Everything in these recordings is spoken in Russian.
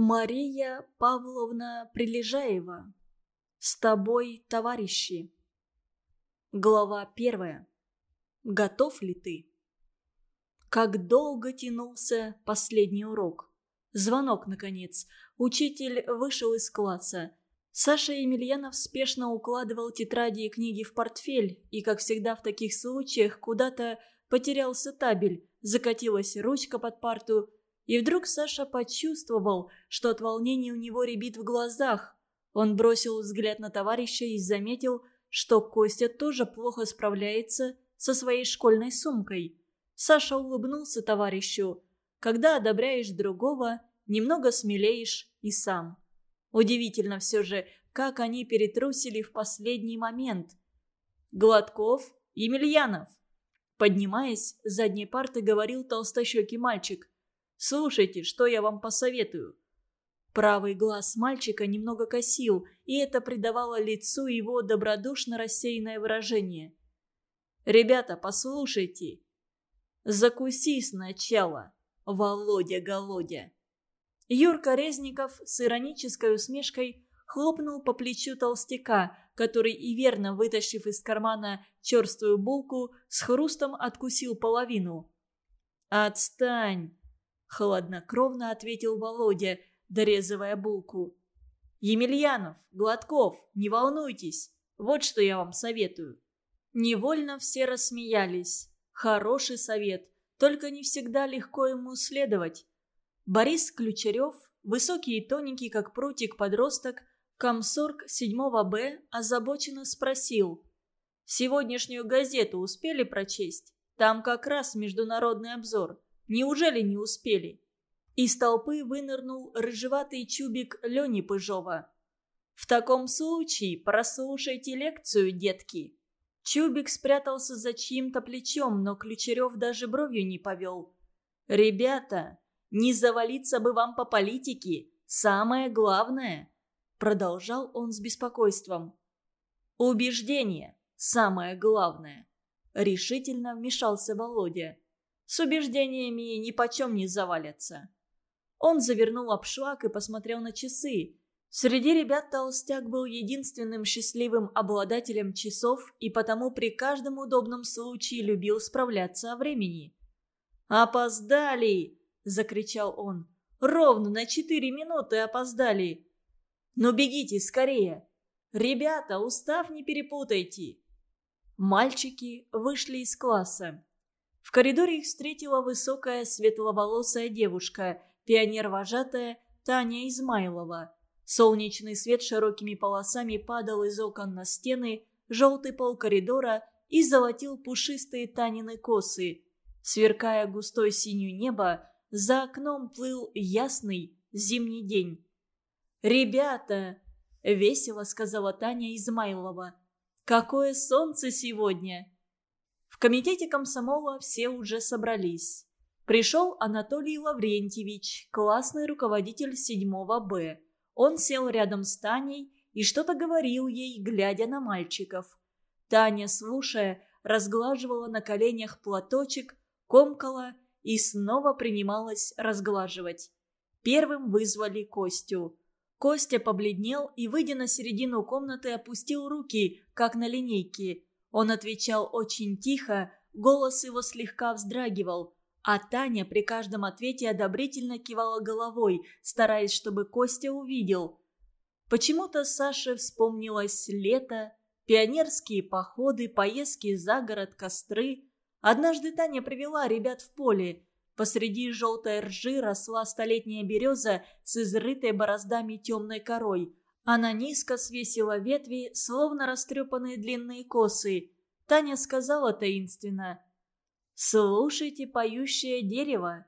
Мария Павловна Прилежаева. С тобой, товарищи. Глава первая. Готов ли ты? Как долго тянулся последний урок. Звонок, наконец. Учитель вышел из класса. Саша Емельянов спешно укладывал тетради и книги в портфель, и, как всегда в таких случаях, куда-то потерялся табель, закатилась ручка под парту, и вдруг Саша почувствовал, что от волнения у него рябит в глазах. Он бросил взгляд на товарища и заметил, что Костя тоже плохо справляется со своей школьной сумкой. Саша улыбнулся товарищу. Когда одобряешь другого, немного смелеешь и сам. Удивительно все же, как они перетрусили в последний момент. Гладков, Емельянов. Поднимаясь с задней парты, говорил толстощекий мальчик. Слушайте, что я вам посоветую». Правый глаз мальчика немного косил, и это придавало лицу его добродушно рассеянное выражение. «Ребята, послушайте. Закуси сначала, Володя-голодя». Юрка Резников с иронической усмешкой хлопнул по плечу толстяка, который и верно, вытащив из кармана черствую булку, с хрустом откусил половину. «Отстань!» Холоднокровно ответил Володя, дорезывая булку. «Емельянов, Гладков, не волнуйтесь. Вот что я вам советую». Невольно все рассмеялись. Хороший совет, только не всегда легко ему следовать. Борис Ключарев, высокий и тоненький, как прутик подросток, комсорг 7 Б, озабоченно спросил. «Сегодняшнюю газету успели прочесть? Там как раз международный обзор. Неужели не успели?» Из толпы вынырнул рыжеватый чубик Лени Пыжова. «В таком случае прослушайте лекцию, детки». Чубик спрятался за чьим-то плечом, но Ключерев даже бровью не повел. «Ребята, не завалиться бы вам по политике, самое главное», продолжал он с беспокойством. «Убеждение – самое главное», решительно вмешался Володя с убеждениями ни почем не завалятся. Он завернул обшлаг и посмотрел на часы. Среди ребят толстяк был единственным счастливым обладателем часов и потому при каждом удобном случае любил справляться о времени. «Опоздали!» – закричал он. «Ровно на четыре минуты опоздали!» «Ну бегите скорее! Ребята, устав не перепутайте!» Мальчики вышли из класса. В коридоре их встретила высокая светловолосая девушка, пионер-вожатая Таня Измайлова. Солнечный свет широкими полосами падал из окон на стены, желтый пол коридора и золотил пушистые Танины косы. Сверкая густой синюю небо, за окном плыл ясный зимний день. «Ребята!» — весело сказала Таня Измайлова. «Какое солнце сегодня!» Комитете комсомола все уже собрались. Пришел Анатолий Лаврентьевич, классный руководитель 7 Б. Он сел рядом с Таней и что-то говорил ей, глядя на мальчиков. Таня, слушая, разглаживала на коленях платочек, комкала и снова принималась разглаживать. Первым вызвали Костю. Костя побледнел и, выйдя на середину комнаты, опустил руки, как на линейке – он отвечал очень тихо, голос его слегка вздрагивал, а Таня при каждом ответе одобрительно кивала головой, стараясь, чтобы Костя увидел. Почему-то Саше вспомнилось лето, пионерские походы, поездки за город, костры. Однажды Таня привела ребят в поле. Посреди желтой ржи росла столетняя береза с изрытой бороздами темной корой. Она низко свесила ветви, словно растрепанные длинные косы. Таня сказала таинственно. «Слушайте поющее дерево».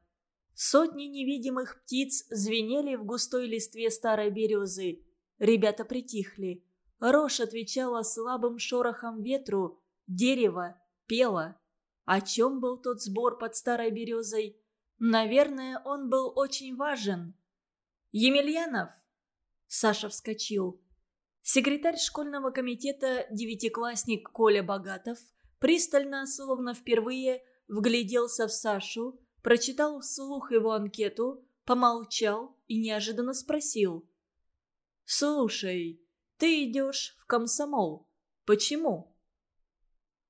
Сотни невидимых птиц звенели в густой листве старой березы. Ребята притихли. Рожь отвечала слабым шорохом ветру. Дерево пело. О чем был тот сбор под старой березой? Наверное, он был очень важен. «Емельянов, Саша вскочил. Секретарь школьного комитета, девятиклассник Коля Богатов, пристально, словно впервые, вгляделся в Сашу, прочитал вслух его анкету, помолчал и неожиданно спросил. «Слушай, ты идешь в комсомол. Почему?»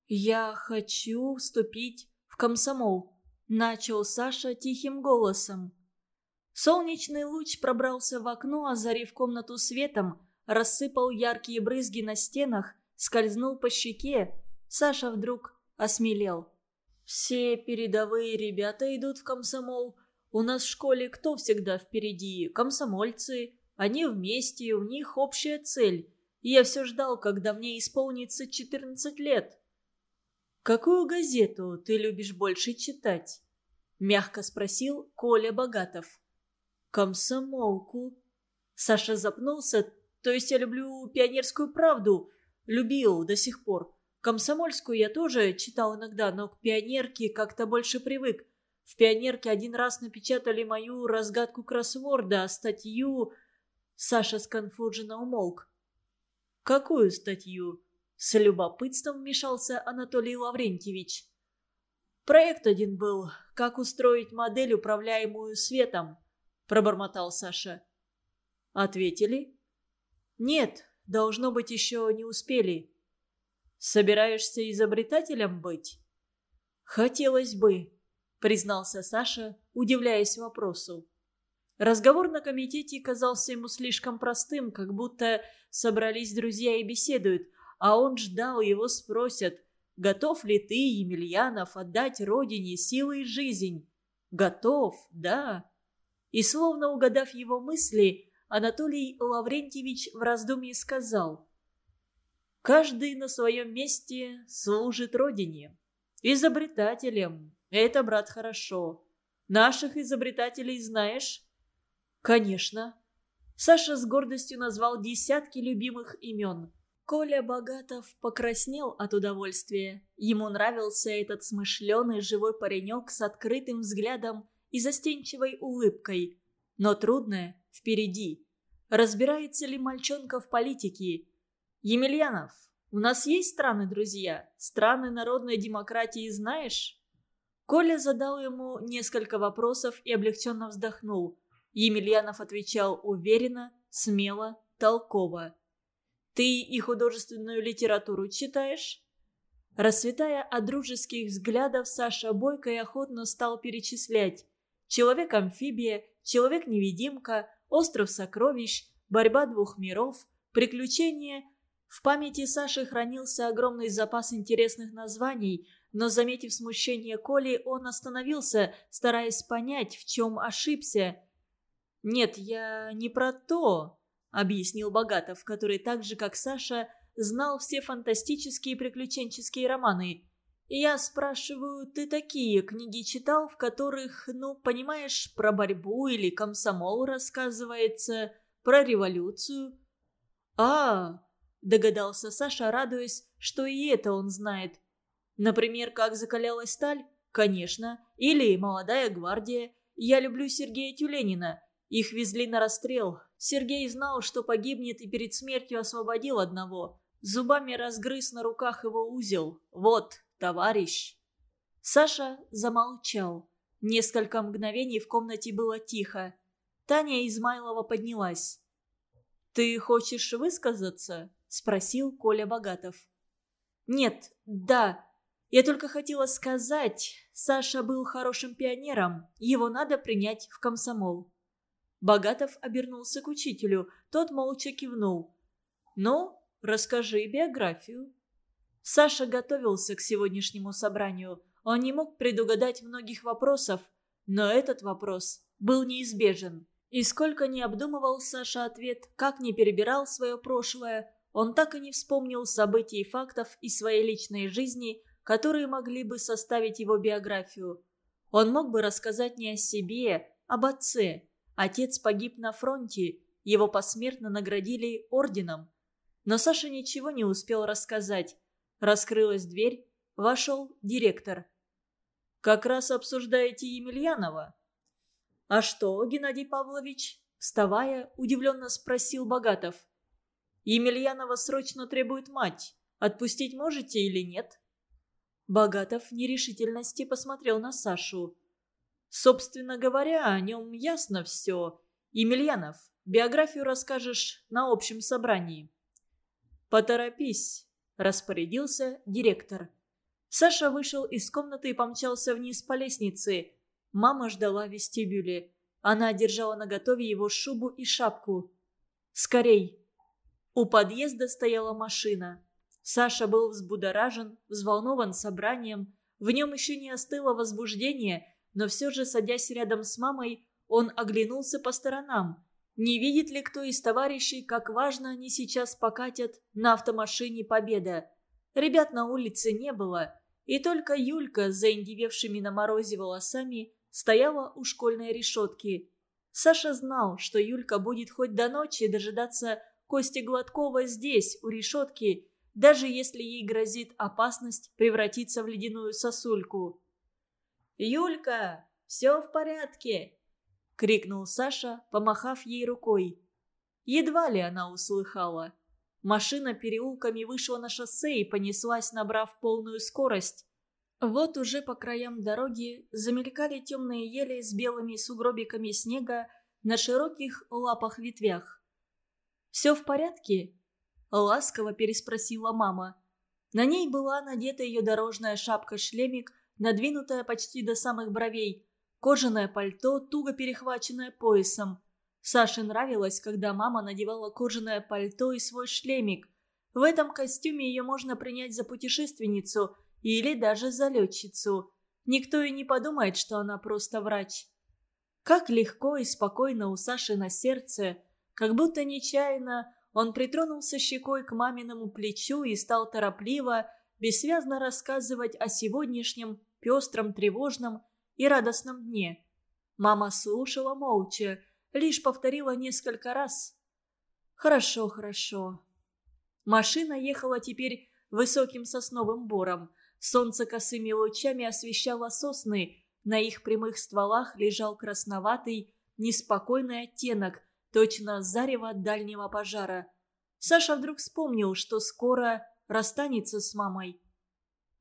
«Я хочу вступить в комсомол», — начал Саша тихим голосом. Солнечный луч пробрался в окно, озарив комнату светом, рассыпал яркие брызги на стенах, скользнул по щеке. Саша вдруг осмелел. «Все передовые ребята идут в комсомол. У нас в школе кто всегда впереди? Комсомольцы. Они вместе, у них общая цель. И я все ждал, когда мне исполнится 14 лет». «Какую газету ты любишь больше читать?» – мягко спросил Коля Богатов комсомолку. Саша запнулся. То есть я люблю пионерскую правду. Любил до сих пор. Комсомольскую я тоже читал иногда, но к пионерке как-то больше привык. В пионерке один раз напечатали мою разгадку кроссворда, а статью... Саша сконфуженно умолк. «Какую статью?» С любопытством вмешался Анатолий Лаврентьевич. «Проект один был. Как устроить модель, управляемую светом пробормотал Саша. «Ответили?» «Нет, должно быть, еще не успели». «Собираешься изобретателем быть?» «Хотелось бы», — признался Саша, удивляясь вопросу. Разговор на комитете казался ему слишком простым, как будто собрались друзья и беседуют, а он ждал, его спросят, готов ли ты, Емельянов, отдать родине силы и жизнь? Готов, да. И словно угадав его мысли, Анатолий Лаврентьевич в раздумье сказал «Каждый на своем месте служит родине. Изобретателем. Это, брат, хорошо. Наших изобретателей знаешь?» «Конечно». Саша с гордостью назвал десятки любимых имен. Коля Богатов покраснел от удовольствия. Ему нравился этот смышленый живой паренек с открытым взглядом и застенчивой улыбкой. Но трудное впереди. Разбирается ли мальчонка в политике? Емельянов, у нас есть страны-друзья? Страны народной демократии знаешь? Коля задал ему несколько вопросов и облегченно вздохнул. Емельянов отвечал уверенно, смело, толково. «Ты и художественную литературу читаешь?» Расцветая от дружеских взглядов, Саша бойко и охотно стал перечислять. Человек-амфибия, Человек-невидимка, Остров сокровищ, Борьба двух миров, Приключения. В памяти Саши хранился огромный запас интересных названий, но, заметив смущение Коли, он остановился, стараясь понять, в чем ошибся. «Нет, я не про то», — объяснил Богатов, который так же, как Саша, знал все фантастические и приключенческие романы. Я спрашиваю, ты такие книги читал, в которых, ну, понимаешь, про борьбу или комсомол рассказывается, про революцию? А, догадался Саша, радуясь, что и это он знает. Например, как закалялась сталь? Конечно. Или «Молодая гвардия». Я люблю Сергея Тюленина. Их везли на расстрел. Сергей знал, что погибнет и перед смертью освободил одного. Зубами разгрыз на руках его узел. Вот, товарищ!» Саша замолчал. Несколько мгновений в комнате было тихо. Таня Измайлова поднялась. «Ты хочешь высказаться?» – спросил Коля Богатов. «Нет, да. Я только хотела сказать, Саша был хорошим пионером, его надо принять в комсомол». Богатов обернулся к учителю, тот молча кивнул. «Ну, расскажи биографию». Саша готовился к сегодняшнему собранию. Он не мог предугадать многих вопросов, но этот вопрос был неизбежен. И сколько не обдумывал Саша ответ, как не перебирал свое прошлое, он так и не вспомнил событий и фактов из своей личной жизни, которые могли бы составить его биографию. Он мог бы рассказать не о себе, а об отце. Отец погиб на фронте, его посмертно наградили орденом. Но Саша ничего не успел рассказать. Раскрылась дверь, вошел директор. «Как раз обсуждаете Емельянова?» «А что, Геннадий Павлович?» Вставая, удивленно спросил Богатов. «Емельянова срочно требует мать. Отпустить можете или нет?» Богатов в нерешительности посмотрел на Сашу. Собственно говоря, о нем ясно все. Емельянов, биографию расскажешь на общем собрании. «Поторопись», – распорядился директор. Саша вышел из комнаты и помчался вниз по лестнице. Мама ждала в вестибюле. Она держала наготове его шубу и шапку. «Скорей!» У подъезда стояла машина. Саша был взбудоражен, взволнован собранием. В нем еще не остыло возбуждение, но все же, садясь рядом с мамой, он оглянулся по сторонам. Не видит ли кто из товарищей, как важно они сейчас покатят на автомашине «Победа»? Ребят на улице не было, и только Юлька с заиндевевшими на морозе волосами стояла у школьной решетки. Саша знал, что Юлька будет хоть до ночи дожидаться Кости Гладкова здесь, у решетки, даже если ей грозит опасность превратиться в ледяную сосульку. «Юлька, все в порядке!» — крикнул Саша, помахав ей рукой. Едва ли она услыхала. Машина переулками вышла на шоссе и понеслась, набрав полную скорость. Вот уже по краям дороги замелькали темные ели с белыми сугробиками снега на широких лапах-ветвях. «Все в порядке?» – ласково переспросила мама. На ней была надета ее дорожная шапка-шлемик, надвинутая почти до самых бровей, кожаное пальто, туго перехваченное поясом. Саше нравилось, когда мама надевала кожаное пальто и свой шлемик. В этом костюме ее можно принять за путешественницу – или даже за летчицу. Никто и не подумает, что она просто врач. Как легко и спокойно у Саши на сердце, как будто нечаянно он притронулся щекой к маминому плечу и стал торопливо, бессвязно рассказывать о сегодняшнем пестром, тревожном и радостном дне. Мама слушала молча, лишь повторила несколько раз. «Хорошо, хорошо». Машина ехала теперь высоким сосновым бором. Солнце косыми лучами освещало сосны, на их прямых стволах лежал красноватый, неспокойный оттенок, точно зарево дальнего пожара. Саша вдруг вспомнил, что скоро расстанется с мамой.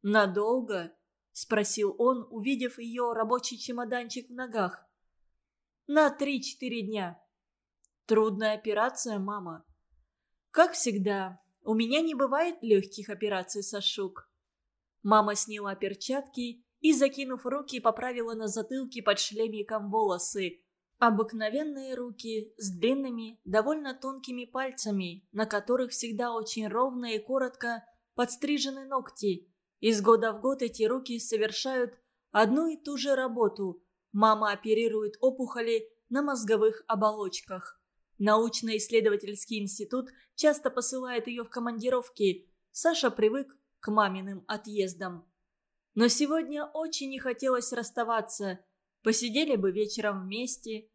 «Надолго?» – спросил он, увидев ее рабочий чемоданчик в ногах. «На три-четыре дня». «Трудная операция, мама». «Как всегда, у меня не бывает легких операций, Сашук. Мама сняла перчатки и, закинув руки, поправила на затылке под шлемиком волосы. Обыкновенные руки с длинными, довольно тонкими пальцами, на которых всегда очень ровно и коротко подстрижены ногти. Из года в год эти руки совершают одну и ту же работу. Мама оперирует опухоли на мозговых оболочках. Научно-исследовательский институт часто посылает ее в командировки. Саша привык к маминым отъездам. Но сегодня очень не хотелось расставаться. Посидели бы вечером вместе.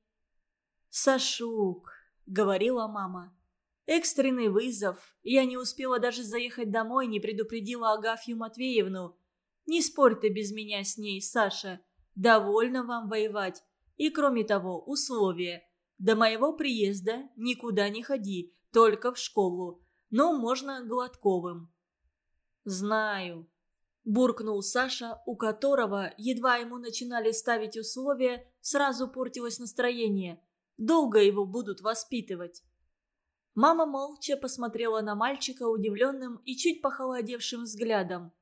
«Сашук», — говорила мама, — «экстренный вызов. Я не успела даже заехать домой, не предупредила Агафью Матвеевну. Не спорь ты без меня с ней, Саша. Довольно вам воевать. И кроме того, условие. До моего приезда никуда не ходи, только в школу. Но можно Гладковым. «Знаю», – буркнул Саша, у которого, едва ему начинали ставить условия, сразу портилось настроение. Долго его будут воспитывать. Мама молча посмотрела на мальчика удивленным и чуть похолодевшим взглядом.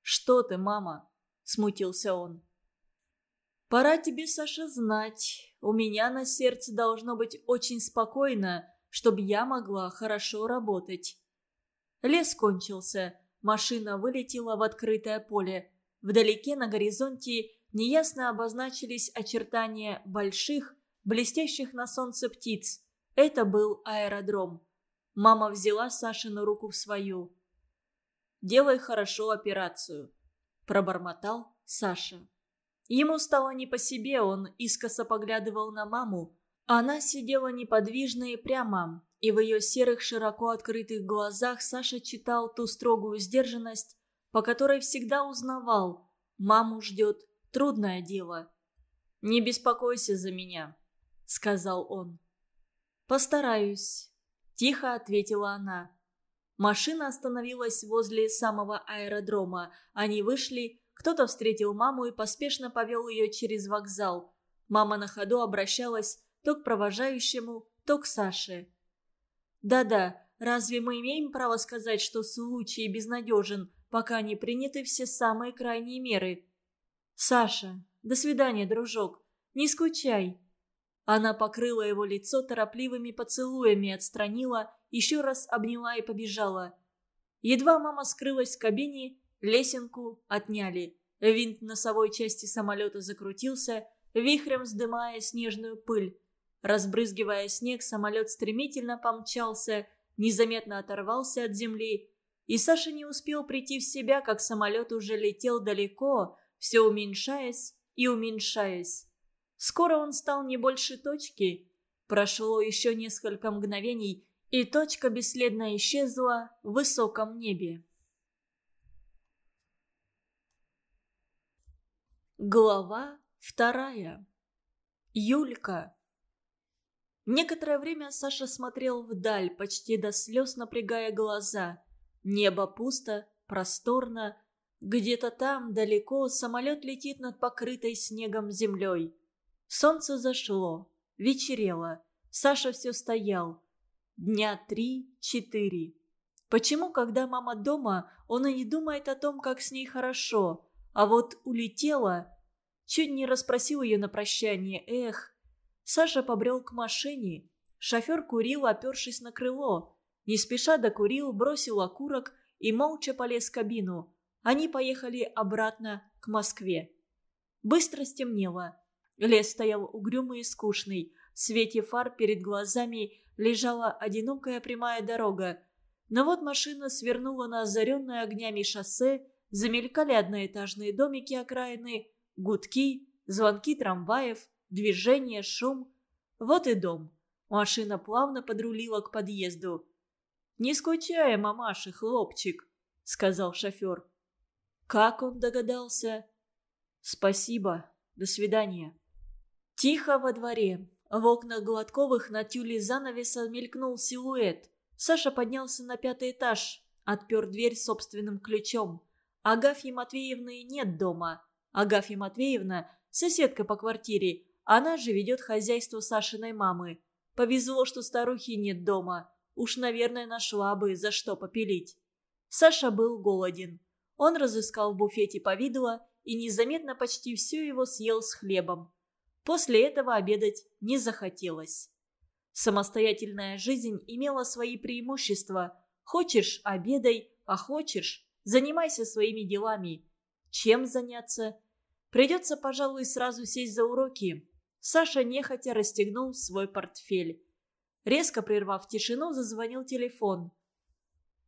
«Что ты, мама?» – смутился он. «Пора тебе, Саша, знать. У меня на сердце должно быть очень спокойно, чтобы я могла хорошо работать». Лес кончился. Машина вылетела в открытое поле. Вдалеке на горизонте неясно обозначились очертания больших, блестящих на солнце птиц. Это был аэродром. Мама взяла Сашину руку в свою. «Делай хорошо операцию», – пробормотал Саша. Ему стало не по себе, он искоса поглядывал на маму. Она сидела неподвижно и прямо, и в ее серых широко открытых глазах Саша читал ту строгую сдержанность, по которой всегда узнавал «маму ждет трудное дело». «Не беспокойся за меня», — сказал он. «Постараюсь», — тихо ответила она. Машина остановилась возле самого аэродрома. Они вышли, кто-то встретил маму и поспешно повел ее через вокзал. Мама на ходу обращалась то к провожающему, то к Саше. «Да-да, разве мы имеем право сказать, что случай безнадежен, пока не приняты все самые крайние меры?» «Саша, до свидания, дружок, не скучай!» Она покрыла его лицо торопливыми поцелуями, отстранила, еще раз обняла и побежала. Едва мама скрылась в кабине, лесенку отняли. Винт носовой части самолета закрутился, вихрем вздымая снежную пыль. Разбрызгивая снег, самолет стремительно помчался, незаметно оторвался от земли. И Саша не успел прийти в себя, как самолет уже летел далеко, все уменьшаясь и уменьшаясь. Скоро он стал не больше точки. Прошло еще несколько мгновений, и точка бесследно исчезла в высоком небе. Глава вторая. Юлька. Некоторое время Саша смотрел вдаль, почти до слез напрягая глаза. Небо пусто, просторно. Где-то там, далеко, самолет летит над покрытой снегом землей. Солнце зашло, вечерело. Саша все стоял. Дня три-четыре. Почему, когда мама дома, он и не думает о том, как с ней хорошо, а вот улетела... Чуть не расспросил ее на прощание. Эх. Саша побрел к машине. Шофер курил, опершись на крыло. Не спеша докурил, бросил окурок и молча полез в кабину. Они поехали обратно к Москве. Быстро стемнело. Лес стоял угрюмый и скучный. В свете фар перед глазами лежала одинокая прямая дорога. Но вот машина свернула на озаренное огнями шоссе, замелькали одноэтажные домики окраины, гудки, звонки трамваев, движение, шум. Вот и дом. Машина плавно подрулила к подъезду. «Не скучай, мамаша, хлопчик», — сказал шофер. Как он догадался? «Спасибо. До свидания». Тихо во дворе. В окнах Гладковых на тюле занавеса мелькнул силуэт. Саша поднялся на пятый этаж, отпер дверь собственным ключом. Агафьи Матвеевны нет дома. Агафья Матвеевна – соседка по квартире. Она же ведет хозяйство Сашиной мамы. Повезло, что старухи нет дома. Уж, наверное, нашла бы, за что попилить. Саша был голоден. Он разыскал в буфете повидло и незаметно почти все его съел с хлебом. После этого обедать не захотелось. Самостоятельная жизнь имела свои преимущества. Хочешь – обедай, а хочешь – занимайся своими делами. Чем заняться? Придется, пожалуй, сразу сесть за уроки. Саша нехотя расстегнул свой портфель. Резко прервав тишину, зазвонил телефон.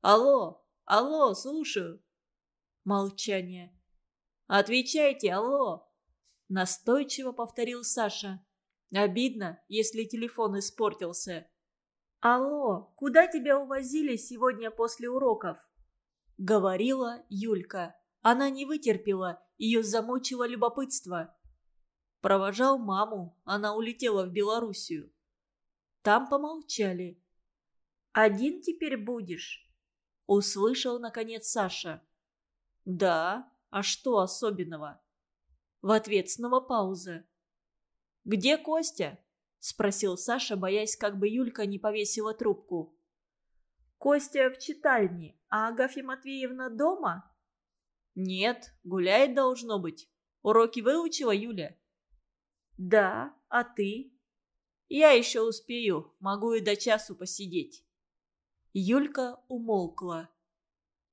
«Алло! Алло! Слушаю!» Молчание. «Отвечайте! Алло!» Настойчиво повторил Саша. Обидно, если телефон испортился. «Алло, куда тебя увозили сегодня после уроков?» Говорила Юлька. Она не вытерпела, ее замучило любопытство. Провожал маму, она улетела в Белоруссию. Там помолчали. «Один теперь будешь?» Услышал, наконец, Саша. «Да, а что особенного?» В ответ снова пауза. «Где Костя?» – спросил Саша, боясь, как бы Юлька не повесила трубку. «Костя в читальне, а Агафья Матвеевна дома?» «Нет, гуляет должно быть. Уроки выучила Юля?» «Да, а ты?» «Я еще успею, могу и до часу посидеть». Юлька умолкла.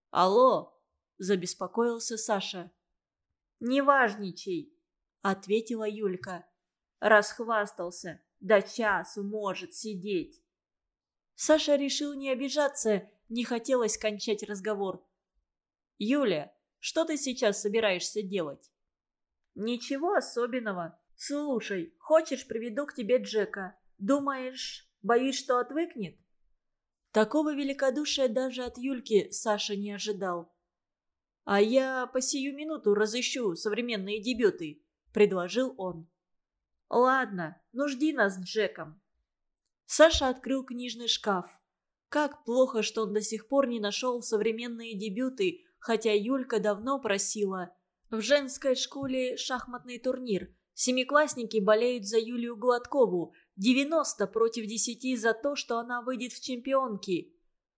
«Алло!» – забеспокоился Саша. «Не важничай», — ответила Юлька. Расхвастался. До часу может сидеть. Саша решил не обижаться, не хотелось кончать разговор. «Юля, что ты сейчас собираешься делать?» «Ничего особенного. Слушай, хочешь, приведу к тебе Джека? Думаешь, боюсь, что отвыкнет?» Такого великодушия даже от Юльки Саша не ожидал. «А я по сию минуту разыщу современные дебюты», — предложил он. «Ладно, ну жди нас с Джеком». Саша открыл книжный шкаф. Как плохо, что он до сих пор не нашел современные дебюты, хотя Юлька давно просила. В женской школе шахматный турнир. Семиклассники болеют за Юлию Гладкову. 90 против 10 за то, что она выйдет в чемпионки.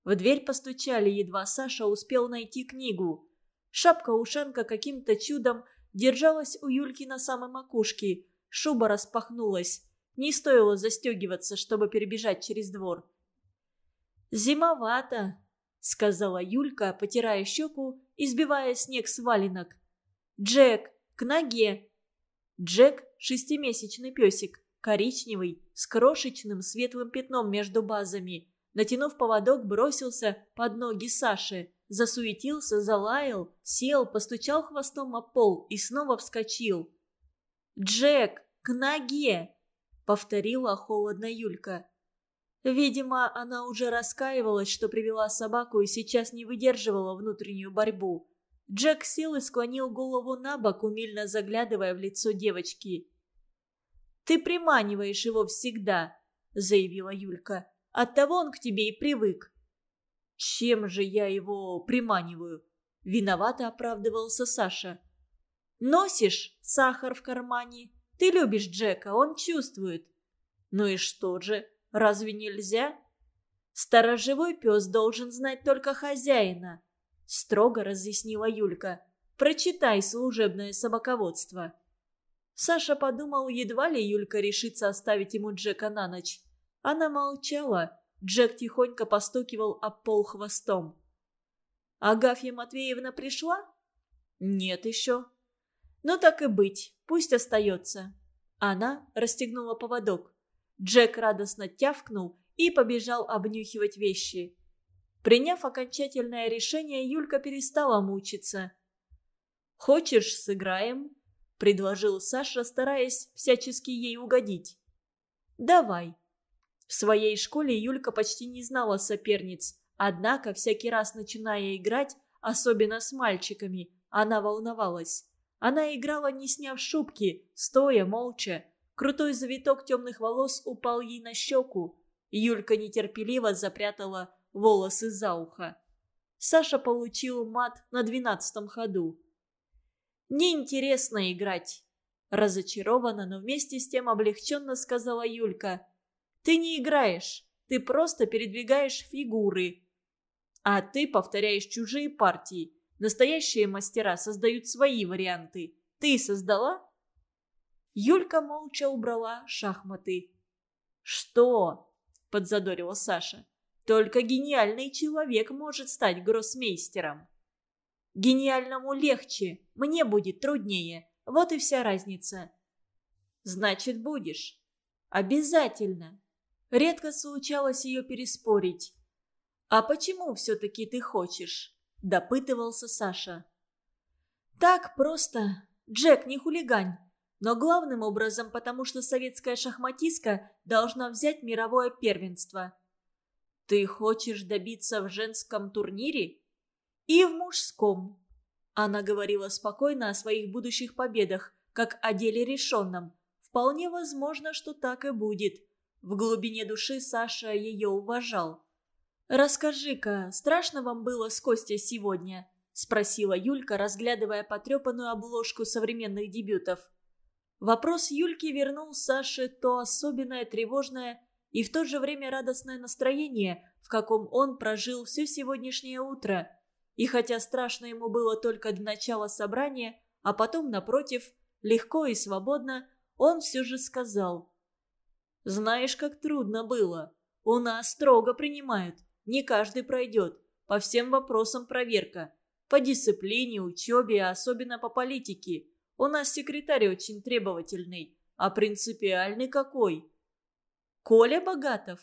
В дверь постучали, едва Саша успел найти книгу. Шапка-ушанка каким-то чудом держалась у Юльки на самой макушке. Шуба распахнулась. Не стоило застегиваться, чтобы перебежать через двор. «Зимовато», — сказала Юлька, потирая щеку и сбивая снег с валенок. «Джек, к ноге!» Джек — шестимесячный песик, коричневый, с крошечным светлым пятном между базами. Натянув поводок, бросился под ноги Саши. Засуетился, залаял, сел, постучал хвостом о пол и снова вскочил. «Джек, к ноге!» — повторила холодно Юлька. Видимо, она уже раскаивалась, что привела собаку и сейчас не выдерживала внутреннюю борьбу. Джек сел и склонил голову на бок, умильно заглядывая в лицо девочки. «Ты приманиваешь его всегда», — заявила Юлька. «Оттого он к тебе и привык». «Чем же я его приманиваю?» — виновато оправдывался Саша. «Носишь сахар в кармане. Ты любишь Джека, он чувствует». «Ну и что же?» Разве нельзя? Сторожевой пес должен знать только хозяина, строго разъяснила Юлька. Прочитай служебное собаководство. Саша подумал, едва ли Юлька решится оставить ему Джека на ночь. Она молчала. Джек тихонько постукивал об пол хвостом. «Агафья Матвеевна пришла?» «Нет еще». «Ну так и быть, пусть остается». Она расстегнула поводок. Джек радостно тявкнул и побежал обнюхивать вещи. Приняв окончательное решение, Юлька перестала мучиться. «Хочешь, сыграем?» – предложил Саша, стараясь всячески ей угодить. «Давай». В своей школе Юлька почти не знала соперниц, однако всякий раз, начиная играть, особенно с мальчиками, она волновалась. Она играла, не сняв шубки, стоя молча, Крутой завиток темных волос упал ей на щеку. Юлька нетерпеливо запрятала волосы за ухо. Саша получил мат на двенадцатом ходу. «Неинтересно играть», – разочарованно, но вместе с тем облегченно сказала Юлька. «Ты не играешь, ты просто передвигаешь фигуры. А ты повторяешь чужие партии. Настоящие мастера создают свои варианты. Ты создала?» Юлька молча убрала шахматы. «Что?» – подзадорила Саша. «Только гениальный человек может стать гроссмейстером». «Гениальному легче, мне будет труднее. Вот и вся разница». «Значит, будешь?» «Обязательно». Редко случалось ее переспорить. «А почему все-таки ты хочешь?» – допытывался Саша. «Так просто. Джек, не хулигань но главным образом потому, что советская шахматистка должна взять мировое первенство. Ты хочешь добиться в женском турнире? И в мужском. Она говорила спокойно о своих будущих победах, как о деле решенном. Вполне возможно, что так и будет. В глубине души Саша ее уважал. «Расскажи-ка, страшно вам было с Костей сегодня?» – спросила Юлька, разглядывая потрепанную обложку современных дебютов. Вопрос Юльки вернул Саше то особенное тревожное и в то же время радостное настроение, в каком он прожил все сегодняшнее утро. И хотя страшно ему было только до начала собрания, а потом, напротив, легко и свободно, он все же сказал. «Знаешь, как трудно было. У нас строго принимают. Не каждый пройдет. По всем вопросам проверка. По дисциплине, учебе, особенно по политике. У нас секретарь очень требовательный, а принципиальный какой. Коля Богатов?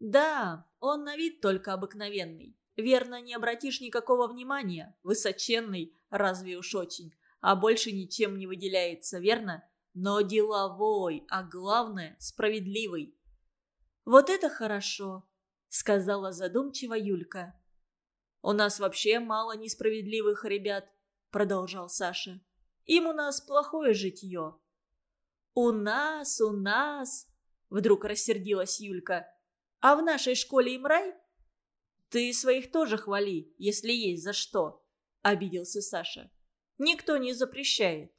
Да, он на вид только обыкновенный. Верно, не обратишь никакого внимания. Высоченный, разве уж очень. А больше ничем не выделяется, верно? Но деловой, а главное, справедливый. «Вот это хорошо», — сказала задумчиво Юлька. «У нас вообще мало несправедливых ребят», — продолжал Саша. Им у нас плохое житье». «У нас, у нас...» — вдруг рассердилась Юлька. «А в нашей школе им рай?» «Ты своих тоже хвали, если есть за что», — обиделся Саша. Никто не запрещает».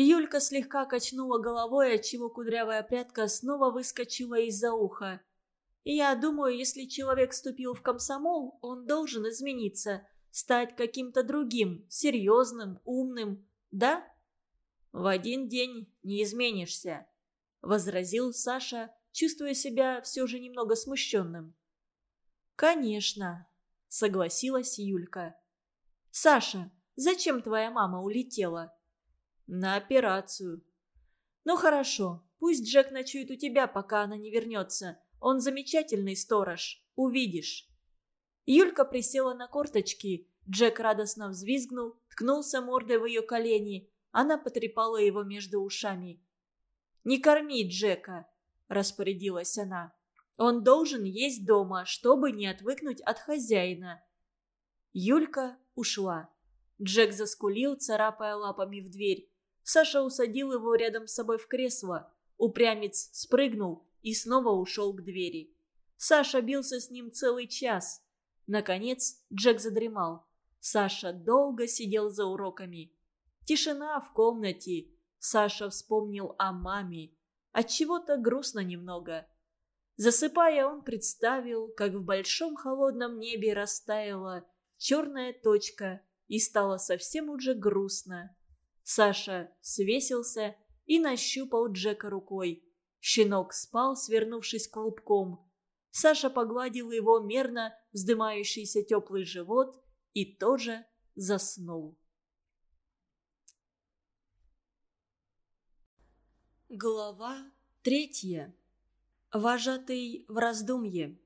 Юлька слегка качнула головой, отчего кудрявая прядка снова выскочила из-за уха. «Я думаю, если человек вступил в комсомол, он должен измениться, стать каким-то другим, серьезным, умным, да?» «В один день не изменишься», — возразил Саша, чувствуя себя все же немного смущенным. «Конечно», — согласилась Юлька. «Саша, зачем твоя мама улетела?» «На операцию». «Ну хорошо, пусть Джек ночует у тебя, пока она не вернется. Он замечательный сторож, увидишь». Юлька присела на корточки, Джек радостно взвизгнул, ткнулся мордой в ее колени. Она потрепала его между ушами. «Не корми Джека!» – распорядилась она. «Он должен есть дома, чтобы не отвыкнуть от хозяина». Юлька ушла. Джек заскулил, царапая лапами в дверь. Саша усадил его рядом с собой в кресло. Упрямец спрыгнул и снова ушел к двери. Саша бился с ним целый час. Наконец Джек задремал. Саша долго сидел за уроками. Тишина в комнате. Саша вспомнил о маме. Отчего-то грустно немного. Засыпая, он представил, как в большом холодном небе растаяла черная точка и стало совсем уже грустно. Саша свесился и нащупал Джека рукой. Щенок спал, свернувшись клубком. Саша погладил его мерно вздымающийся теплый живот и тоже заснул. Глава третья. Вожатый в раздумье.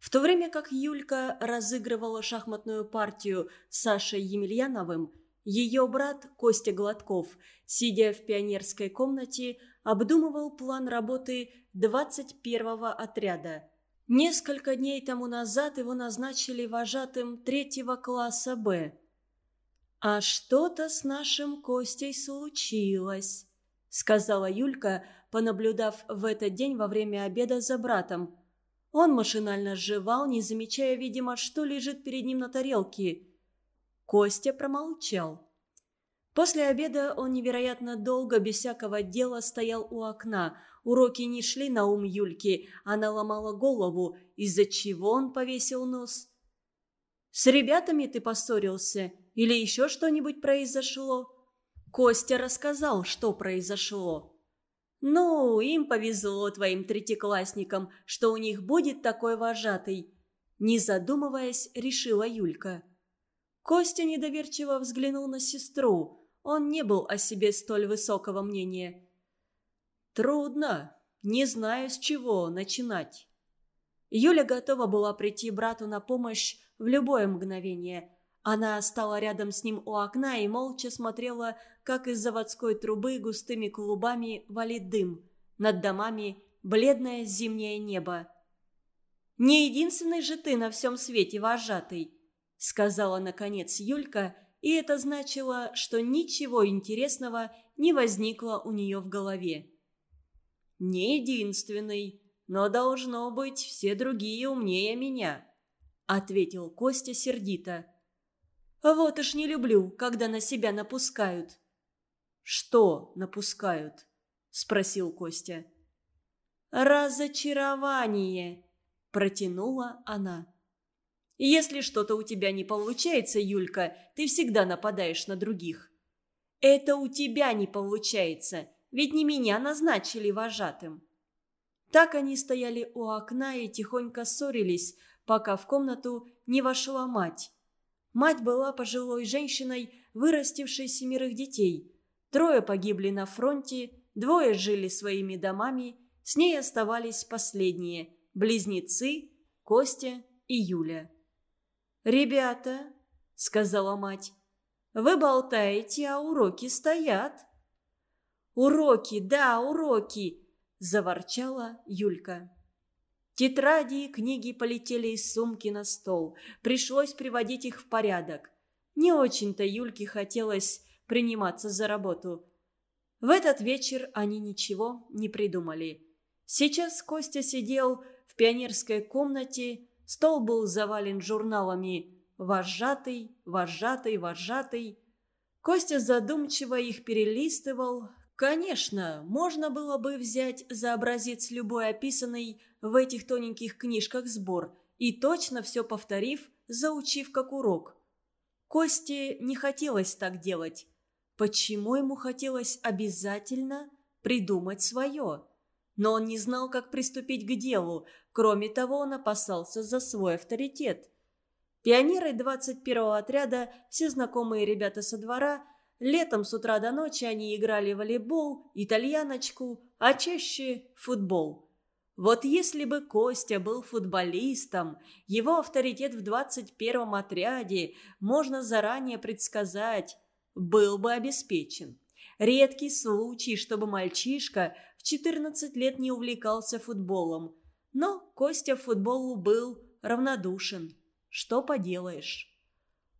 В то время как Юлька разыгрывала шахматную партию с Сашей Емельяновым, ее брат Костя Гладков, сидя в пионерской комнате, обдумывал план работы 21-го отряда – Несколько дней тому назад его назначили вожатым третьего класса «Б». «А что-то с нашим Костей случилось», — сказала Юлька, понаблюдав в этот день во время обеда за братом. Он машинально жевал, не замечая, видимо, что лежит перед ним на тарелке. Костя промолчал. После обеда он невероятно долго, без всякого дела, стоял у окна — Уроки не шли на ум Юльки, она ломала голову, из-за чего он повесил нос. «С ребятами ты поссорился? Или еще что-нибудь произошло?» Костя рассказал, что произошло. «Ну, им повезло, твоим третьеклассникам, что у них будет такой вожатый», не задумываясь, решила Юлька. Костя недоверчиво взглянул на сестру. Он не был о себе столь высокого мнения. «Трудно. Не знаю, с чего начинать». Юля готова была прийти брату на помощь в любое мгновение. Она стала рядом с ним у окна и молча смотрела, как из заводской трубы густыми клубами валит дым. Над домами бледное зимнее небо. «Не единственный же ты на всем свете вожатый», — сказала наконец Юлька, и это значило, что ничего интересного не возникло у нее в голове. «Не единственный, но должно быть все другие умнее меня», — ответил Костя сердито. «Вот уж не люблю, когда на себя напускают». «Что напускают?» — спросил Костя. «Разочарование», — протянула она. «Если что-то у тебя не получается, Юлька, ты всегда нападаешь на других». «Это у тебя не получается. Ведь не меня назначили вожатым. Так они стояли у окна и тихонько ссорились, пока в комнату не вошла мать. Мать была пожилой женщиной, вырастившей семерых детей. Трое погибли на фронте, двое жили своими домами, с ней оставались последние – близнецы Костя и Юля. «Ребята», – сказала мать, – «вы болтаете, а уроки стоят». «Уроки, да, уроки!» – заворчала Юлька. Тетради и книги полетели из сумки на стол. Пришлось приводить их в порядок. Не очень-то Юльке хотелось приниматься за работу. В этот вечер они ничего не придумали. Сейчас Костя сидел в пионерской комнате, стол был завален журналами «Вожатый, вожатый, вожатый». Костя задумчиво их перелистывал. Конечно, можно было бы взять за образец любой описанный в этих тоненьких книжках сбор и точно все повторив, заучив как урок. Косте не хотелось так делать. Почему ему хотелось обязательно придумать свое? Но он не знал, как приступить к делу. Кроме того, он опасался за свой авторитет. Пионеры 21-го отряда, все знакомые ребята со двора, летом с утра до ночи они играли в волейбол, итальяночку, а чаще футбол. Вот если бы Костя был футболистом, его авторитет в 21-м отряде можно заранее предсказать, был бы обеспечен. Редкий случай, чтобы мальчишка в 14 лет не увлекался футболом. Но Костя в футболу был равнодушен. Что поделаешь?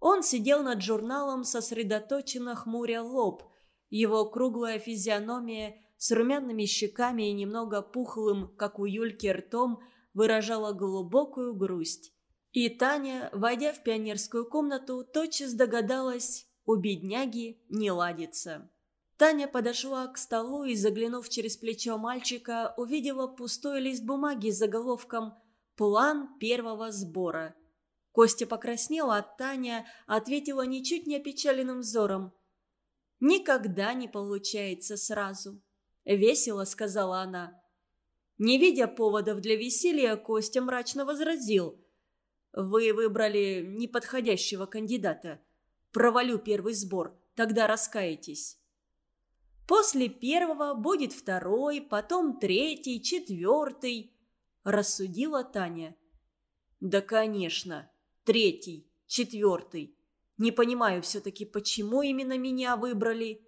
Он сидел над журналом, сосредоточенно хмуря лоб. Его круглая физиономия с румяными щеками и немного пухлым, как у Юльки, ртом выражала глубокую грусть. И Таня, войдя в пионерскую комнату, тотчас догадалась, у бедняги не ладится. Таня подошла к столу и, заглянув через плечо мальчика, увидела пустой лист бумаги с заголовком «План первого сбора». Костя покраснела, а Таня ответила ничуть не опечаленным взором. «Никогда не получается сразу», — весело сказала она. Не видя поводов для веселья, Костя мрачно возразил. «Вы выбрали неподходящего кандидата. Провалю первый сбор, тогда раскаетесь». После первого будет второй, потом третий, четвертый», – рассудила Таня. «Да, конечно, третий, четвертый. Не понимаю все-таки, почему именно меня выбрали».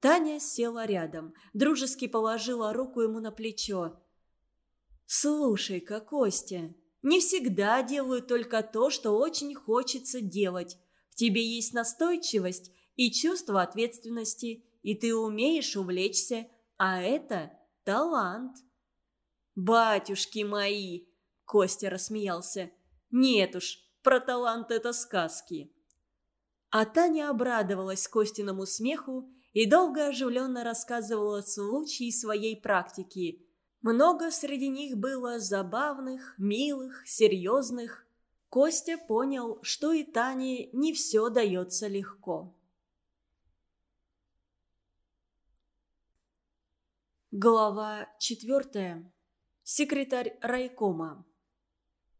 Таня села рядом, дружески положила руку ему на плечо. «Слушай-ка, Костя, не всегда делаю только то, что очень хочется делать. В тебе есть настойчивость и чувство ответственности» и ты умеешь увлечься, а это талант». «Батюшки мои!» – Костя рассмеялся. «Нет уж, про талант это сказки». А Таня обрадовалась Костиному смеху и долго оживленно рассказывала случаи своей практики. Много среди них было забавных, милых, серьезных. Костя понял, что и Тане не все дается легко. Глава четвертая. Секретарь райкома.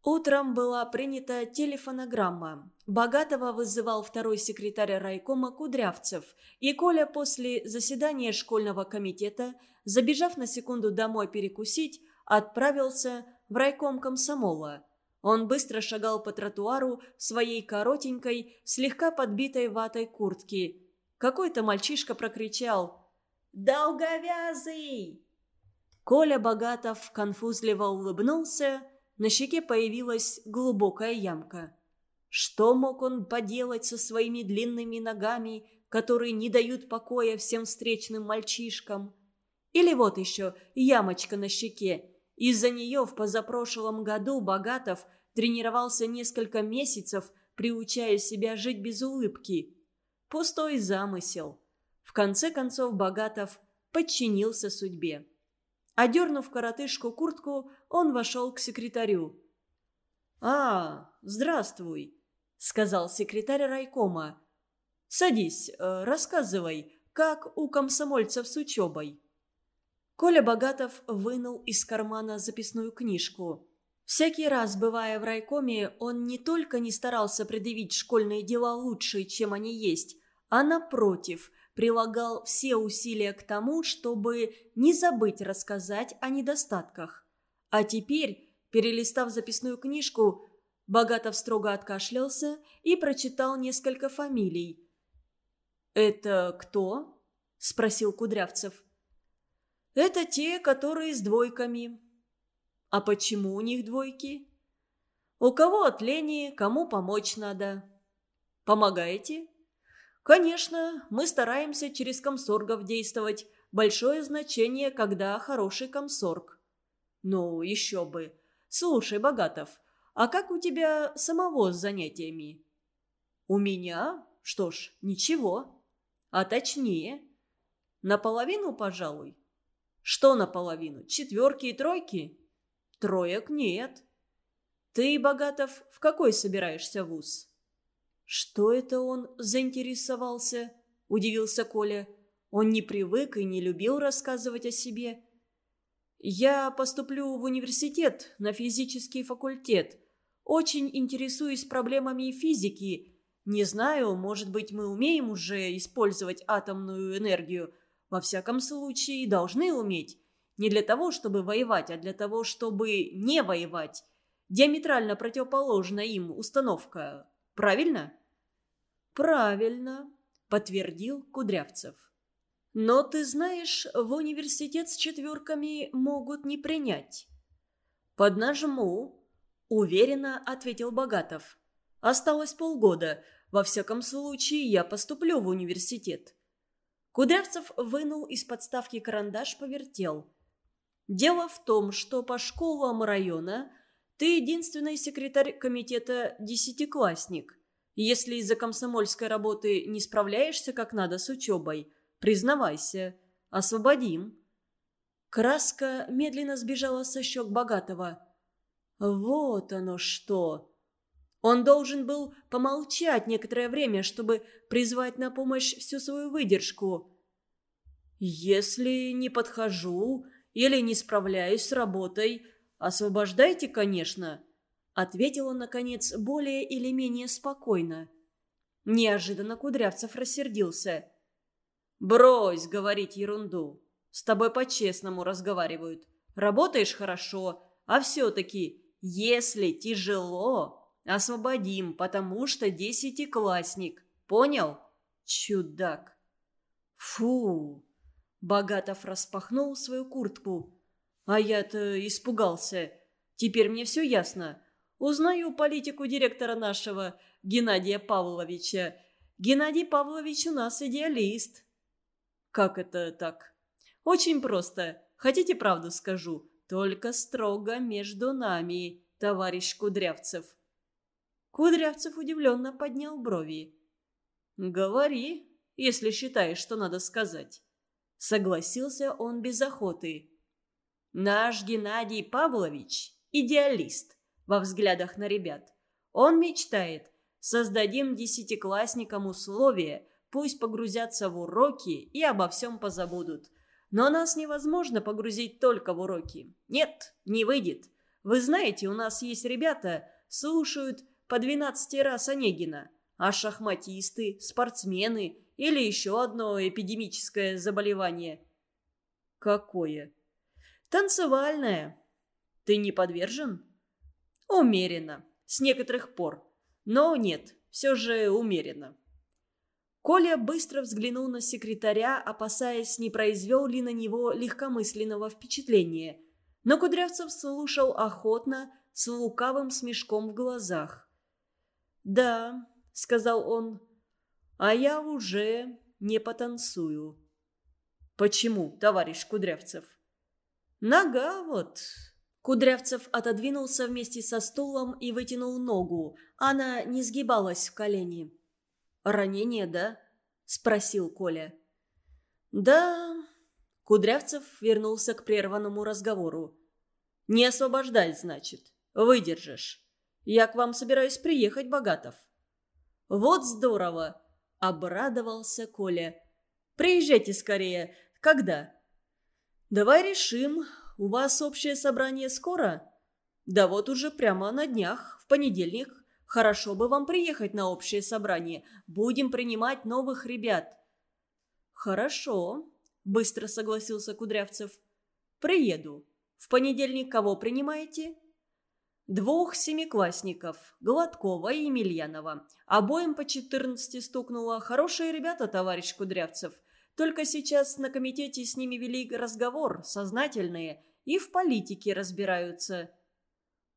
Утром была принята телефонограмма. Богатого вызывал второй секретарь райкома Кудрявцев, и Коля после заседания школьного комитета, забежав на секунду домой перекусить, отправился в райком комсомола. Он быстро шагал по тротуару своей коротенькой, слегка подбитой ватой куртке. Какой-то мальчишка прокричал – «Долговязый!» Коля Богатов конфузливо улыбнулся, на щеке появилась глубокая ямка. Что мог он поделать со своими длинными ногами, которые не дают покоя всем встречным мальчишкам? Или вот еще ямочка на щеке. Из-за нее в позапрошлом году Богатов тренировался несколько месяцев, приучая себя жить без улыбки. Пустой замысел. В конце концов Богатов подчинился судьбе. Одернув коротышку куртку, он вошел к секретарю. «А, здравствуй», — сказал секретарь райкома. «Садись, э, рассказывай, как у комсомольцев с учебой». Коля Богатов вынул из кармана записную книжку. Всякий раз, бывая в райкоме, он не только не старался предъявить школьные дела лучше, чем они есть, а напротив – прилагал все усилия к тому, чтобы не забыть рассказать о недостатках. А теперь, перелистав записную книжку, Богатов строго откашлялся и прочитал несколько фамилий. «Это кто?» – спросил Кудрявцев. «Это те, которые с двойками». «А почему у них двойки?» «У кого от лени, кому помочь надо». «Помогаете?» Конечно, мы стараемся через комсоргов действовать. Большое значение, когда хороший комсорг. Ну, еще бы. Слушай, Богатов, а как у тебя самого с занятиями? У меня? Что ж, ничего. А точнее, наполовину, пожалуй. Что наполовину? Четверки и тройки? Троек нет. Ты, Богатов, в какой собираешься вуз? Что это он заинтересовался? Удивился Коля. Он не привык и не любил рассказывать о себе. Я поступлю в университет на физический факультет. Очень интересуюсь проблемами физики. Не знаю, может быть, мы умеем уже использовать атомную энергию. Во всяком случае, должны уметь. Не для того, чтобы воевать, а для того, чтобы не воевать. Диаметрально противоположна им установка. Правильно? Правильно, подтвердил Кудрявцев. Но ты знаешь, в университет с четверками могут не принять. Поднажму, уверенно ответил Богатов. Осталось полгода. Во всяком случае, я поступлю в университет. Кудрявцев вынул из подставки карандаш, повертел. Дело в том, что по школам района ты единственный секретарь комитета десятиклассник. Если из-за комсомольской работы не справляешься как надо с учебой – Признавайся. Освободим». Краска медленно сбежала со щек богатого. «Вот оно что!» Он должен был помолчать некоторое время, чтобы призвать на помощь всю свою выдержку. «Если не подхожу или не справляюсь с работой, освобождайте, конечно», — ответил он, наконец, более или менее спокойно. Неожиданно Кудрявцев рассердился. «Брось говорить ерунду. С тобой по-честному разговаривают. Работаешь хорошо, а все-таки, если тяжело, освободим, потому что десятиклассник. Понял? Чудак!» «Фу!» Богатов распахнул свою куртку. «А я-то испугался. Теперь мне все ясно. Узнаю политику директора нашего, Геннадия Павловича. Геннадий Павлович у нас идеалист». «Как это так?» «Очень просто. Хотите правду скажу? Только строго между нами, товарищ Кудрявцев». Кудрявцев удивленно поднял брови. «Говори, если считаешь, что надо сказать». Согласился он без охоты. «Наш Геннадий Павлович – идеалист во взглядах на ребят. Он мечтает, создадим десятиклассникам условия, Пусть погрузятся в уроки и обо всем позабудут. Но нас невозможно погрузить только в уроки. Нет, не выйдет. Вы знаете, у нас есть ребята, слушают по 12 раз Онегина. А шахматисты, спортсмены или еще одно эпидемическое заболевание. Какое? Танцевальное. Ты не подвержен? Умеренно. С некоторых пор. Но нет, все же умеренно. Коля быстро взглянул на секретаря, опасаясь, не произвел ли на него легкомысленного впечатления. Но Кудрявцев слушал охотно, с лукавым смешком в глазах. «Да», — сказал он, — «а я уже не потанцую». «Почему, товарищ Кудрявцев?» «Нога вот». Кудрявцев отодвинулся вместе со стулом и вытянул ногу. Она не сгибалась в колени. «Ранение, да?» – спросил Коля. «Да...» Кудрявцев вернулся к прерванному разговору. «Не освобождать, значит. Выдержишь. Я к вам собираюсь приехать, Богатов». «Вот здорово!» – обрадовался Коля. «Приезжайте скорее. Когда?» «Давай решим. У вас общее собрание скоро?» «Да вот уже прямо на днях, в понедельник». Хорошо бы вам приехать на общее собрание. Будем принимать новых ребят». «Хорошо», – быстро согласился Кудрявцев. «Приеду. В понедельник кого принимаете?» «Двух семиклассников, Гладкова и Емельянова. Обоим по четырнадцати стукнуло. Хорошие ребята, товарищ Кудрявцев. Только сейчас на комитете с ними вели разговор, сознательные, и в политике разбираются».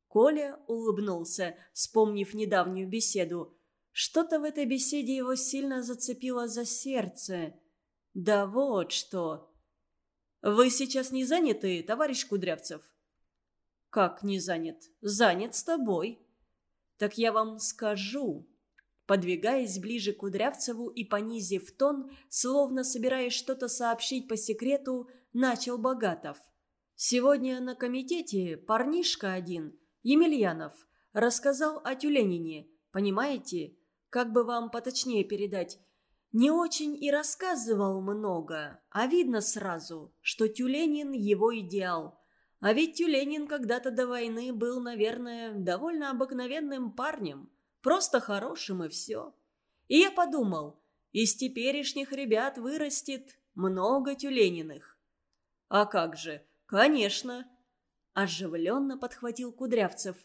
Коля улыбнулся, вспомнив недавнюю беседу. Что-то в этой беседе его сильно зацепило за сердце. Да вот что. «Вы сейчас не заняты, товарищ Кудрявцев?» «Как не занят? Занят с тобой». «Так я вам скажу». Подвигаясь ближе к Кудрявцеву и понизив тон, словно собираясь что-то сообщить по секрету, начал Богатов. «Сегодня на комитете парнишка один, Емельянов, рассказал о тюленине, понимаете? Как бы вам поточнее передать? Не очень и рассказывал много, а видно сразу, что Тюленин – его идеал. А ведь Тюленин когда-то до войны был, наверное, довольно обыкновенным парнем, просто хорошим и все. И я подумал, из теперешних ребят вырастет много Тюлениных. А как же, конечно, оживленно подхватил Кудрявцев.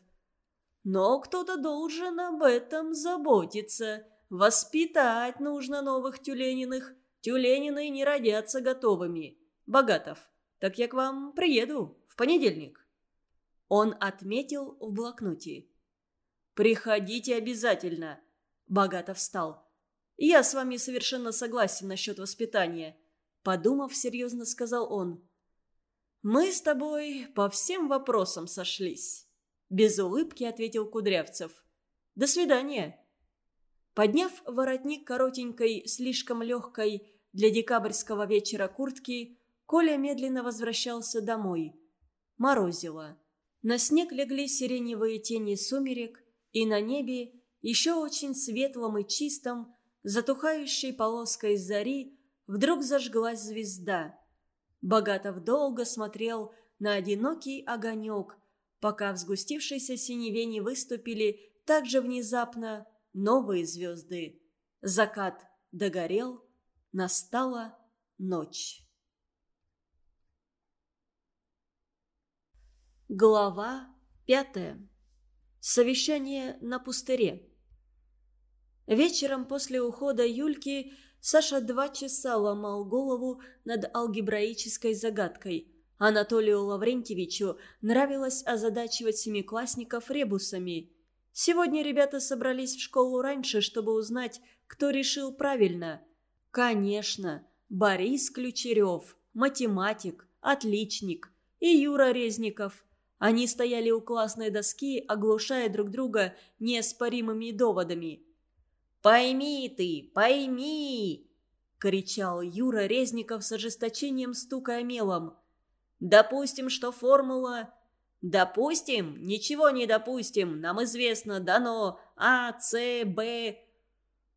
Но кто-то должен об этом заботиться – Воспитать нужно новых тюлениных. Тюленины не родятся готовыми. Богатов, так я к вам приеду в понедельник. Он отметил в блокноте. «Приходите обязательно!» Богатов встал. «Я с вами совершенно согласен насчет воспитания», — подумав, серьезно сказал он. «Мы с тобой по всем вопросам сошлись», — без улыбки ответил Кудрявцев. «До свидания». Подняв воротник коротенькой, слишком легкой для декабрьского вечера куртки, Коля медленно возвращался домой. Морозило. На снег легли сиреневые тени сумерек, и на небе, еще очень светлом и чистом, затухающей полоской зари, вдруг зажглась звезда. Богатов долго смотрел на одинокий огонек, пока в сгустившейся синеве не выступили так же внезапно новые звезды. Закат догорел, настала ночь. Глава пятая. Совещание на пустыре. Вечером после ухода Юльки Саша два часа ломал голову над алгебраической загадкой. Анатолию Лаврентьевичу нравилось озадачивать семиклассников ребусами – Сегодня ребята собрались в школу раньше, чтобы узнать, кто решил правильно. Конечно, Борис Ключерев, математик, отличник, и Юра Резников. Они стояли у классной доски, оглушая друг друга неоспоримыми доводами. «Пойми ты, пойми!» – кричал Юра Резников с ожесточением стукая мелом. «Допустим, что формула «Допустим? Ничего не допустим. Нам известно, дано А, С, Б...»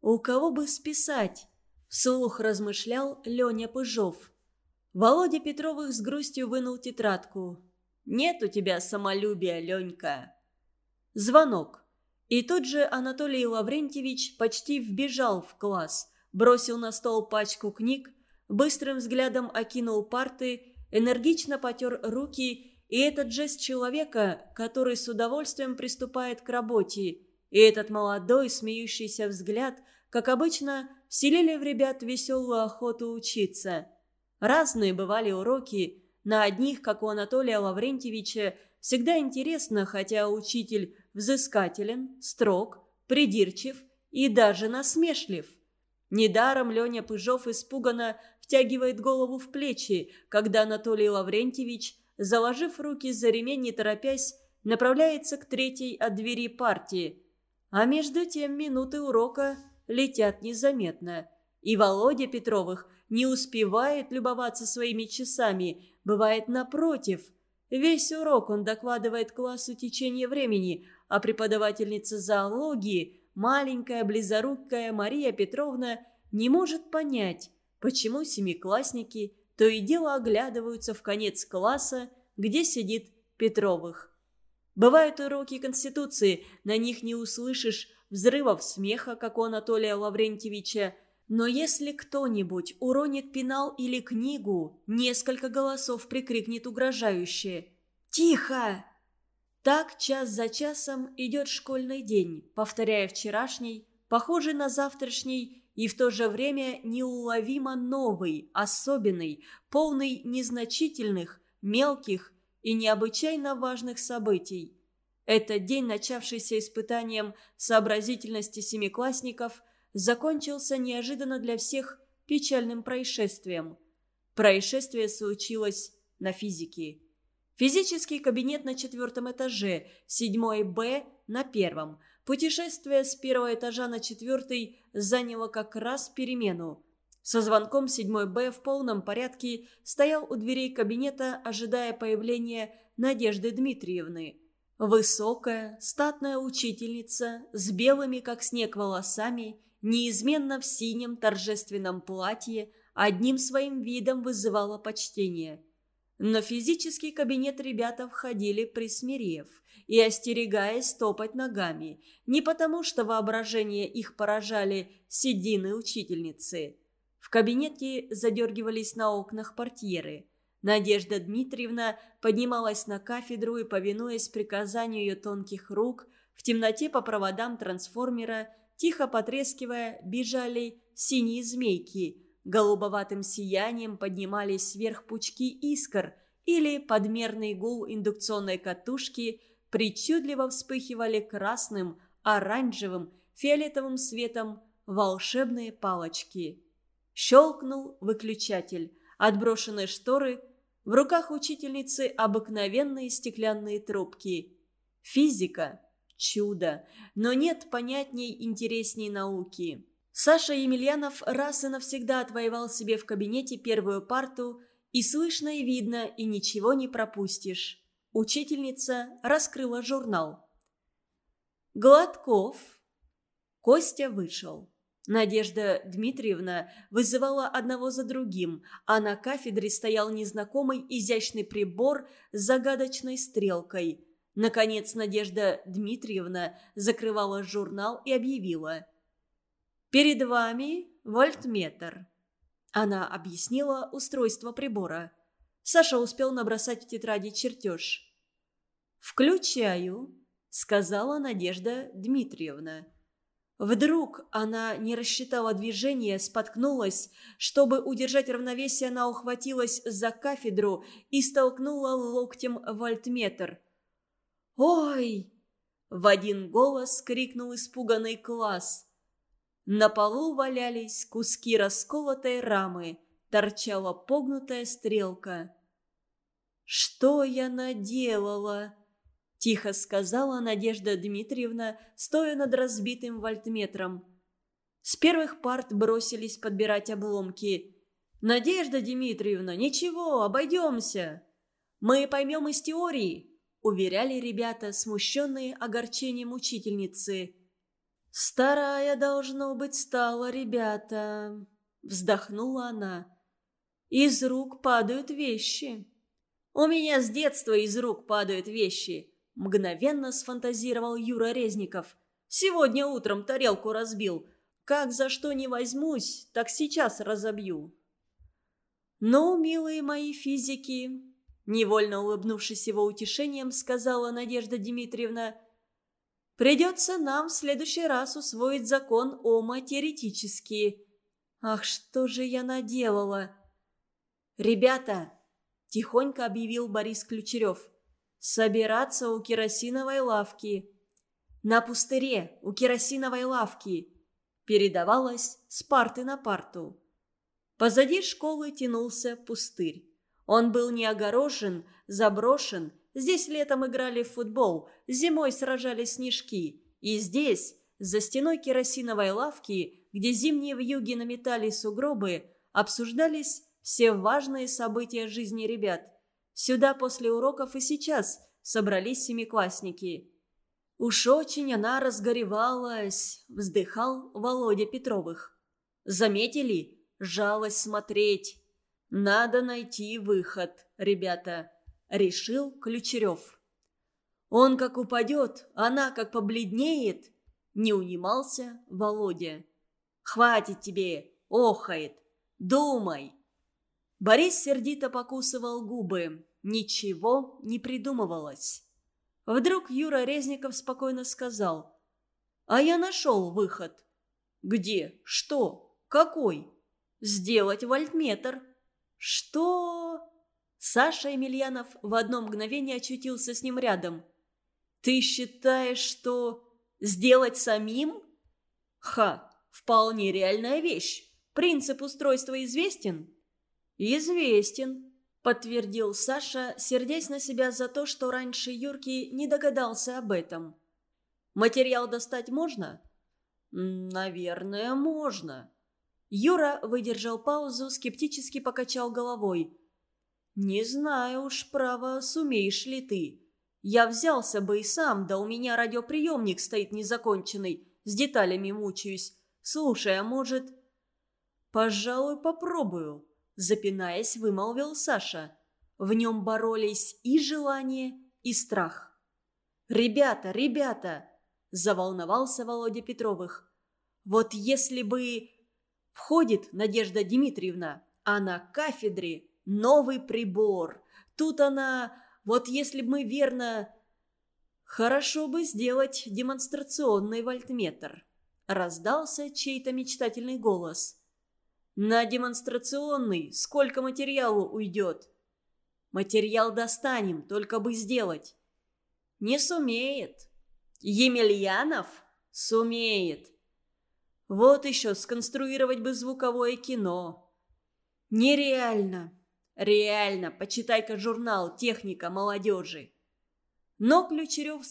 «У кого бы списать?» – вслух размышлял Леня Пыжов. Володя Петровых с грустью вынул тетрадку. «Нет у тебя самолюбия, Ленька». Звонок. И тут же Анатолий Лаврентьевич почти вбежал в класс, бросил на стол пачку книг, быстрым взглядом окинул парты, энергично потер руки и этот жест человека, который с удовольствием приступает к работе, и этот молодой смеющийся взгляд, как обычно, вселили в ребят веселую охоту учиться. Разные бывали уроки, на одних, как у Анатолия Лаврентьевича, всегда интересно, хотя учитель взыскателен, строг, придирчив и даже насмешлив. Недаром Леня Пыжов испуганно втягивает голову в плечи, когда Анатолий Лаврентьевич – заложив руки за ремень, не торопясь, направляется к третьей от двери партии. А между тем минуты урока летят незаметно. И Володя Петровых не успевает любоваться своими часами, бывает напротив. Весь урок он докладывает классу течение времени, а преподавательница зоологии, маленькая близорукая Мария Петровна, не может понять, почему семиклассники – то и дело оглядываются в конец класса, где сидит Петровых. Бывают уроки Конституции, на них не услышишь взрывов смеха, как у Анатолия Лаврентьевича, но если кто-нибудь уронит пенал или книгу, несколько голосов прикрикнет угрожающе «Тихо!». Так час за часом идет школьный день, повторяя вчерашний, похожий на завтрашний и в то же время неуловимо новый, особенный, полный незначительных, мелких и необычайно важных событий. Этот день, начавшийся испытанием сообразительности семиклассников, закончился неожиданно для всех печальным происшествием. Происшествие случилось на физике. Физический кабинет на четвертом этаже, седьмой Б на первом. Путешествие с первого этажа на четвертый заняло как раз перемену. Со звонком седьмой Б в полном порядке стоял у дверей кабинета, ожидая появления Надежды Дмитриевны. Высокая, статная учительница с белыми, как снег, волосами, неизменно в синем торжественном платье, одним своим видом вызывала почтение. Но в физический кабинет ребята входили присмирев и остерегаясь топать ногами, не потому что воображение их поражали седины учительницы – в кабинете задергивались на окнах портьеры. Надежда Дмитриевна поднималась на кафедру и, повинуясь приказанию ее тонких рук, в темноте по проводам трансформера, тихо потрескивая, бежали синие змейки. Голубоватым сиянием поднимались вверх пучки искр или подмерный гул индукционной катушки причудливо вспыхивали красным, оранжевым, фиолетовым светом волшебные палочки. Щелкнул выключатель. Отброшенные шторы. В руках учительницы обыкновенные стеклянные трубки. Физика. Чудо. Но нет понятней интересней науки. Саша Емельянов раз и навсегда отвоевал себе в кабинете первую парту, и слышно и видно, и ничего не пропустишь. Учительница раскрыла журнал. Гладков. Костя вышел. Надежда Дмитриевна вызывала одного за другим, а на кафедре стоял незнакомый изящный прибор с загадочной стрелкой. Наконец Надежда Дмитриевна закрывала журнал и объявила. «Перед вами вольтметр». Она объяснила устройство прибора. Саша успел набросать в тетради чертеж. «Включаю», — сказала Надежда Дмитриевна. Вдруг она не рассчитала движение, споткнулась. Чтобы удержать равновесие, она ухватилась за кафедру и столкнула локтем вольтметр. «Ой!» – в один голос крикнул испуганный класс. На полу валялись куски расколотой рамы, торчала погнутая стрелка. «Что я наделала?» Тихо сказала Надежда Дмитриевна, стоя над разбитым вольтметром. С первых парт бросились подбирать обломки. «Надежда Дмитриевна, ничего, обойдемся!» «Мы поймем из теории», — уверяли ребята, смущенные огорчением учительницы. «Старая, должно быть, стала, ребята», — вздохнула она. «Из рук падают вещи». «У меня с детства из рук падают вещи», Мгновенно сфантазировал Юра Резников. «Сегодня утром тарелку разбил. Как за что не возьмусь, так сейчас разобью». «Ну, милые мои физики», — невольно улыбнувшись его утешением, сказала Надежда Дмитриевна, «придется нам в следующий раз усвоить закон Ома теоретически. Ах, что же я наделала!» «Ребята!» – тихонько объявил Борис Ключерев собираться у керосиновой лавки. На пустыре у керосиновой лавки. Передавалось с парты на парту. Позади школы тянулся пустырь. Он был не огорожен, заброшен. Здесь летом играли в футбол, зимой сражали снежки. И здесь, за стеной керосиновой лавки, где зимние вьюги наметали сугробы, обсуждались все важные события жизни ребят. Сюда после уроков и сейчас собрались семиклассники. «Уж очень она разгоревалась», — вздыхал Володя Петровых. «Заметили? Жалость смотреть. Надо найти выход, ребята», — решил Ключерев. «Он как упадет, она как побледнеет», — не унимался Володя. «Хватит тебе, охает, думай». Борис сердито покусывал губы. Ничего не придумывалось. Вдруг Юра Резников спокойно сказал. «А я нашел выход». «Где? Что? Какой?» «Сделать вольтметр». «Что?» Саша Емельянов в одно мгновение очутился с ним рядом. «Ты считаешь, что сделать самим?» «Ха, вполне реальная вещь. Принцип устройства известен?» «Известен. Подтвердил Саша, сердясь на себя за то, что раньше Юрки не догадался об этом. «Материал достать можно?» «Наверное, можно». Юра выдержал паузу, скептически покачал головой. «Не знаю уж, право, сумеешь ли ты. Я взялся бы и сам, да у меня радиоприемник стоит незаконченный, с деталями мучаюсь. Слушай, а может...» «Пожалуй, попробую», – запинаясь, вымолвил Саша. В нем боролись и желание, и страх. «Ребята, ребята!» – заволновался Володя Петровых. «Вот если бы...» Входит Надежда Дмитриевна, а на кафедре новый прибор. Тут она... Вот если бы мы верно... Хорошо бы сделать демонстрационный вольтметр. Раздался чей-то мечтательный голос. На демонстрационный сколько материалу уйдет? Материал достанем, только бы сделать. Не сумеет. Емельянов сумеет. Вот еще сконструировать бы звуковое кино. Нереально. Реально, почитай-ка журнал «Техника молодежи». Но Ключерев